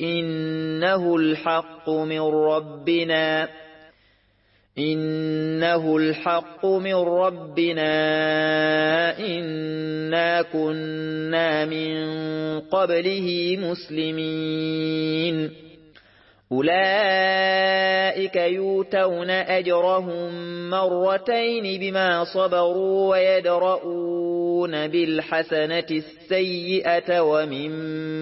إنه الحق من ربنا. إنه الحق من ربنا. إنا كنا من قبله مسلمين. أولئك يوتون أجرهم مرتين بما صبروا ويدرؤون بالحسنة السيئة ومما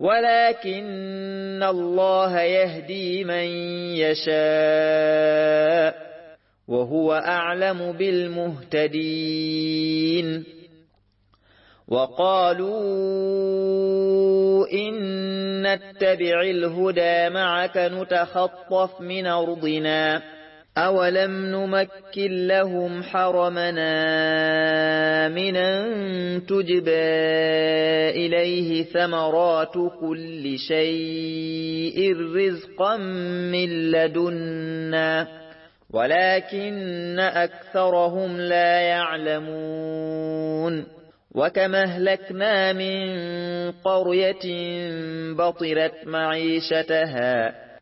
ولكن الله يهدي من يشاء وهو أعلم بالمهتدين. وقالوا إن نتبع الهدى معك نتخطف من أرضنا. أولم نمكن لهم حرمنا منا تجبى إليه ثمرات كل شيء رزقا من لدنا ولكن أكثرهم لا يعلمون وكما اهلكنا من قرية بطرت معيشتها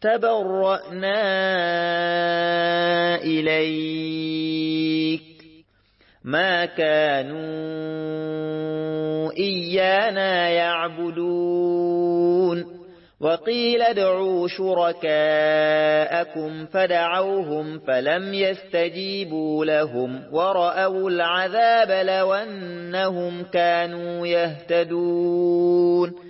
تبرأنا إليك. ما كانوا إيانا يعبدون. وقيل ادعوا شركاءكم فدعوهم فلم يستجيبوا لهم ورأوا العذاب لو أنهم كانوا يهتدون.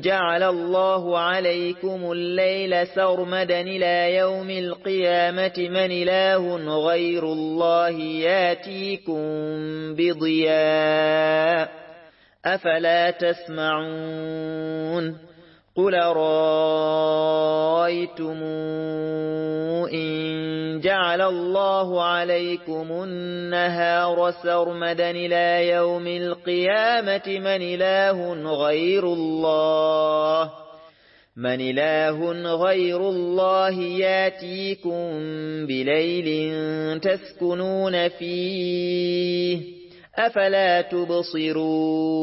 جعل الله عليكم الليل سرمدا إلى يوم القيامة من إله غير الله ياتيكم بضياء أفلا تسمعون قل رأيتم إن جعل الله عليكم النهار سرمدا إلى يوم القيامة من إله غير الله من إله غير الله ياتيكم بليل تسكنون فيه أفلا تبصرون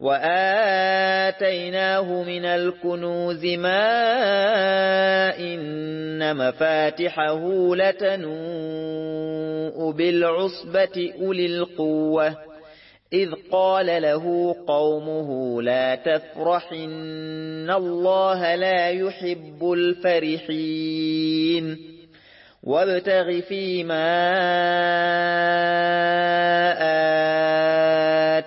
وآتيناه من الكنوز ما إن مفاتحه لتنوء بالعصبة أولي القوة إذ قال له قومه لا تفرح إن الله لا يحب الفرحين وابتغ فيما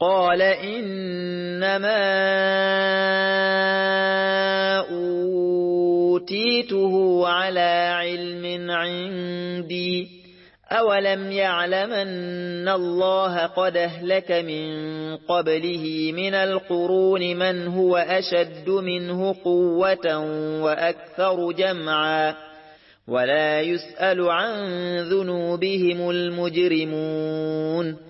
قال إنما أوتيته على علم عندي أولم يعلم أن الله قد أهلك من قبله من القرون من هو أشد منه قوة وأكثر جمعا ولا يسأل عن ذنوبهم المجرمون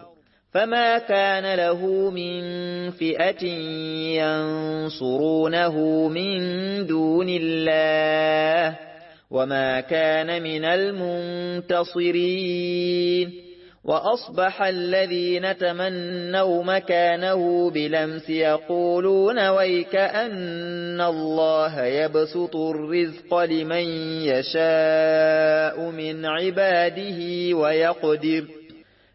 فما كان له من فئة ينصرونه من دون الله وما كان من المنتصرين وأصبح الذين تمنوا مكانه بلمس يقولون ويك أن الله يبسط الرزق لمن يشاء من عباده ويقدر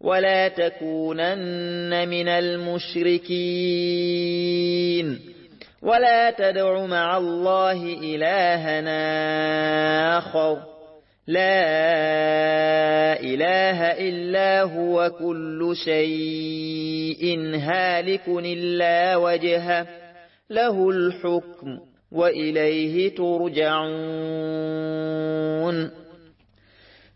ولا تكونن من المشركين. ولا تدع مع الله إلهنا آخر. لا إله إلا هو كل شيء هالك إلا وجهه. له الحكم وإليه ترجعون.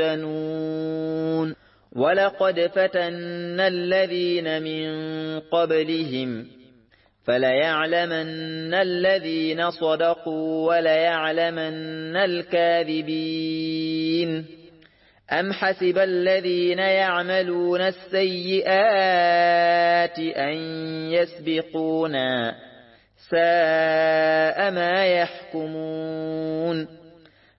يفتنون. ولقد فتنا الذين من قبلهم فليعلمن الذين صدقوا وليعلمن الكاذبين. أم حسب الذين يعملون السيئات أن يسبقونا ساء ما يحكمون.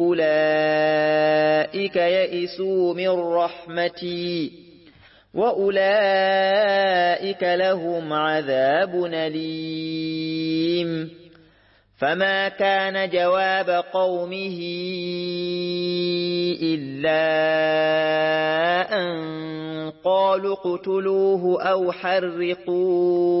أولئك يئسوا من رحمتي وأولئك لهم عذاب أليم. فما كان جواب قومه إلا أن قالوا اقتلوه أو حرقوه.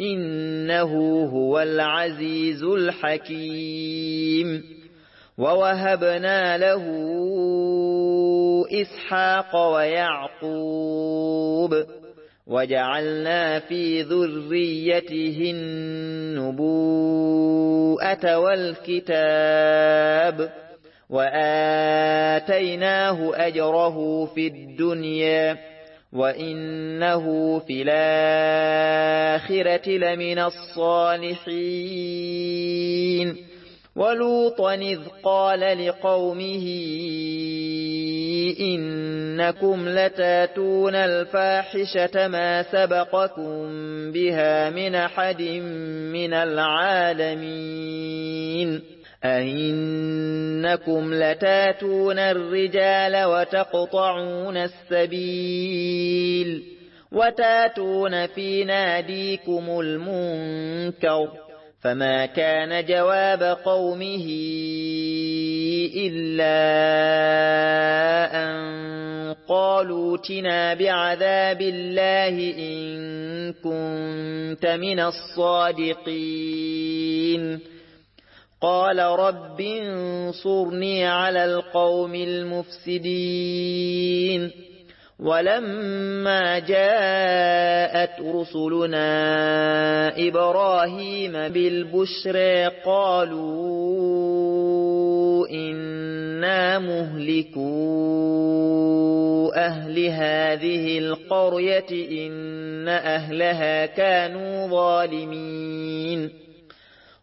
إنه هو العزيز الحكيم. ووهبنا له إسحاق ويعقوب. وجعلنا في ذريته النبوءة والكتاب. وآتيناه أجره في الدنيا. وإنه في الآخرة لمن الصالحين ولوطا إذ قال لقومه إنكم لتاتون الفاحشة ما سبقكم بها من أحد من العالمين أئنكم لتاتون الرجال وتقطعون السبيل وتاتون في ناديكم المنكر فما كان جواب قومه إلا أن قالوا تنا بعذاب الله إن كنت من الصادقين قال رب انصرني على القوم المفسدين. ولما جاءت رسلنا إبراهيم بالبشر قالوا إنا مهلكوا أهل هذه القرية إن أهلها كانوا ظالمين.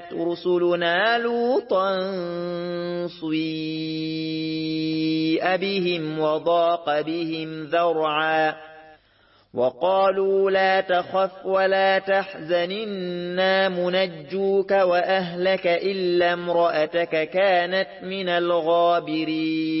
جاءت رسلنا لوطا صيء بهم وضاق بهم ذرعا وقالوا لا تخف ولا تحزن إنا منجوك وأهلك إلا امرأتك كانت من الغابرين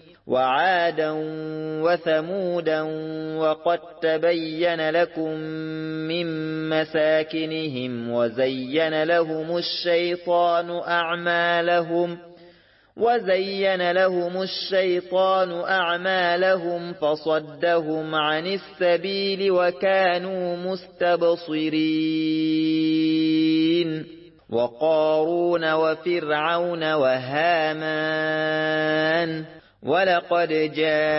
وعادا وثمودا وقد تبين لكم من مساكنهم وزين لهم الشيطان أعمالهم وزين لهم الشيطان أعمالهم فصدهم عن السبيل وكانوا مستبصرين وقارون وفرعون وهامان ولقد جاءهم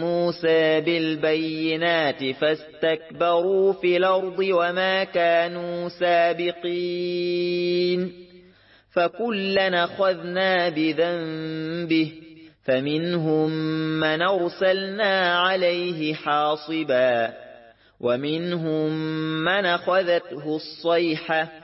موسى بالبينات فاستكبروا في الأرض وما كانوا سابقين فكلنا خذنا بذنبه فمنهم من أرسلنا عليه حاصبا ومنهم من أخذته الصيحة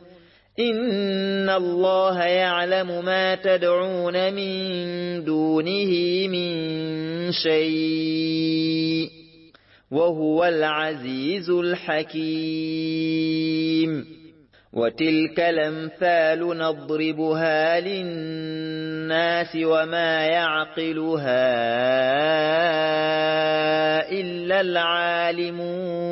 إن الله يعلم ما تدعون من دونه من شيء وهو العزيز الحكيم وتلك الأمثال نضربها للناس وما يعقلها إلا العالمون